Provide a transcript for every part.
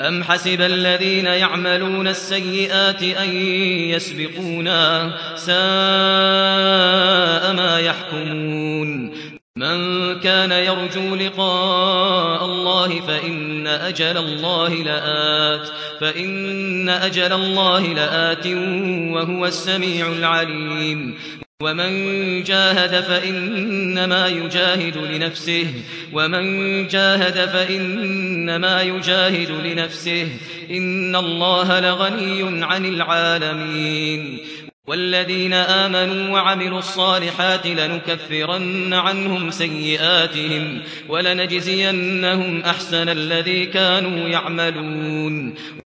أم حسب الذين يعملون السيئات أن يسبقونا ساء ما يحكمون من كان يرجو لقاء الله فإن أجل الله لآت فإن أجل الله لآت وهو السميع العليم ومن جاهد فإنما يجاهد لنفسه. ومن جاهد فإنما يجاهد لنفسه. إن الله لغني عن العالمين. والذين آمنوا وعملوا الصالحات لنكفرن عنهم سيئاتهم ولنجزينهم أحسن الذي كانوا يعملون.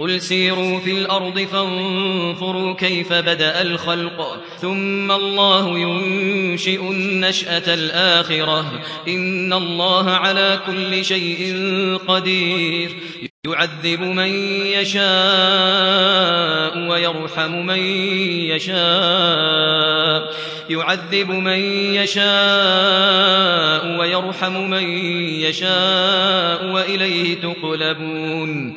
قل سيروا في الأرض فانظروا كيف بدأ الخلق ثم الله ينشئ النشأة الآخرة إن الله على كل شيء قدير يعذب من يشاء ويرحم من يشاء يعذب من يشاء ويرحم من يشاء وإليه تقلبون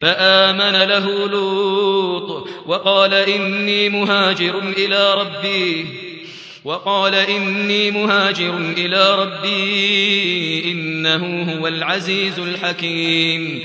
فآمن له لوط وقال إني مهاجر إلى ربي وقال إني مهاجر إلى ربي إنه هو العزيز الحكيم.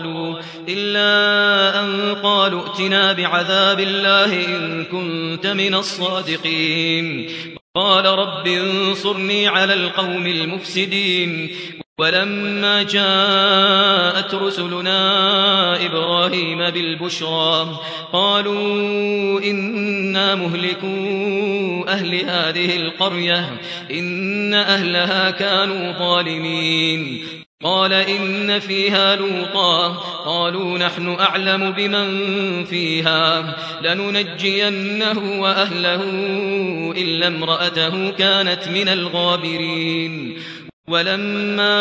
قالوا إلا أن قالوا ائتنا بعذاب الله إن كنت من الصادقين. قال رب انصرني على القوم المفسدين. ولما جاءت رسلنا إبراهيم بالبشرى قالوا إنا مهلكوا أهل هذه القرية. إن أهلها كانوا ظالمين. قال إن فيها لوطا. قالوا نحن أعلم بمن فيها. لننجينه وأهله إلا امرأته كانت من الغابرين. ولما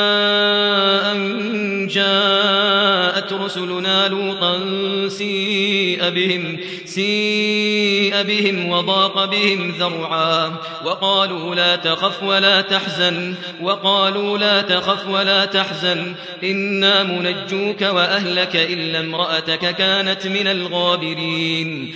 أن جاءت رسلنا لوطا سيء بهم سيء بهم وضاق بهم ذرعا وقالوا لا تخف ولا تحزن وقالوا لا تخف ولا تحزن إنا منجوك وأهلك إلا امرأتك كانت من الغابرين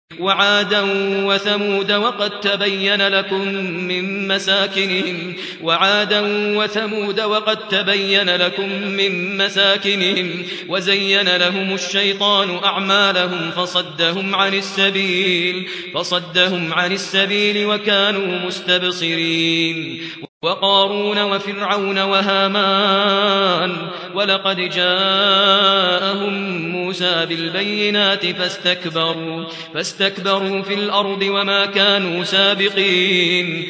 وعادا وثمود وقد تبين لكم من مساكنهم. وعادا وثمود وقد تبين لكم من مساكنهم. وزين لهم الشيطان أعمالهم فصدهم عن السبيل. فصدهم عن السبيل وكانوا مستبصرين. وقارون وفرعون وهامان ولقد جاءهم موسى بالبينات فاستكبروا فاستكبروا في الأرض وما كانوا سابقين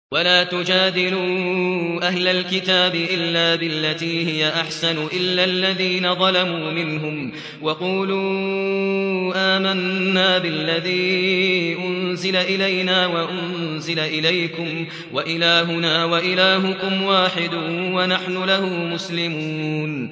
ولا تجادلوا أهل الكتاب إلا بالتي هي أحسن إلا الذين ظلموا منهم وقولوا آمنا بالذي أنزل إلينا وأنزل إليكم وإلهنا وإلهكم واحد ونحن له مسلمون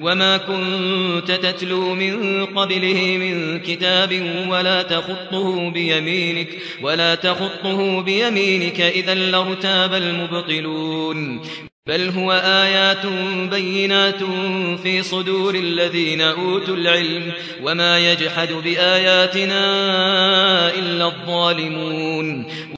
وما كنت تتلو من قبله من كتاب ولا تخطه بيمينك ولا تخطه بيمينك اذا لارتاب المبطلون بل هو آيات بينات في صدور الذين أوتوا العلم وما يجحد بآياتنا إلا الظالمون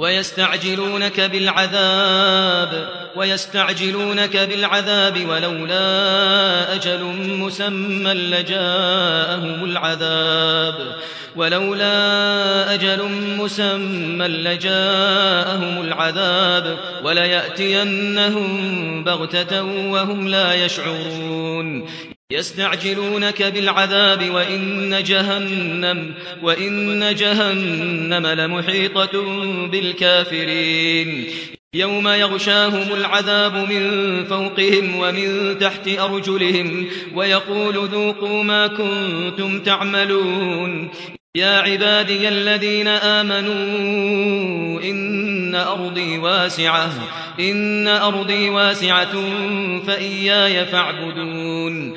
ويستعجلونك بالعذاب ويستعجلونك بالعذاب ولولا أجل مسمى لجاءهم العذاب. ولولا أجل مسمى لجاءهم العذاب. وليأتينهم بغتة وهم لا يشعرون. يستعجلونك بالعذاب وإن جهنم وإن جهنم لمحيطة بالكافرين. يوم يغشاهم العذاب من فوقهم ومن تحت أرجلهم ويقول ذوقوا ما كنتم تعملون. يا عبادي الذين آمنوا إن أرضي واسعة إن أرضي واسعة فإياي فاعبدون.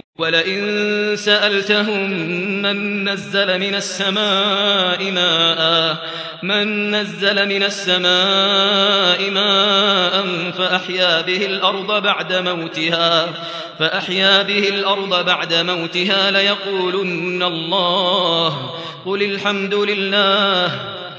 ولئن سألتهم من نزل من السماء ماء من نزل من السماء ماء فأحيا به الأرض بعد موتها فأحيا به الأرض بعد موتها ليقولن الله قل الحمد لله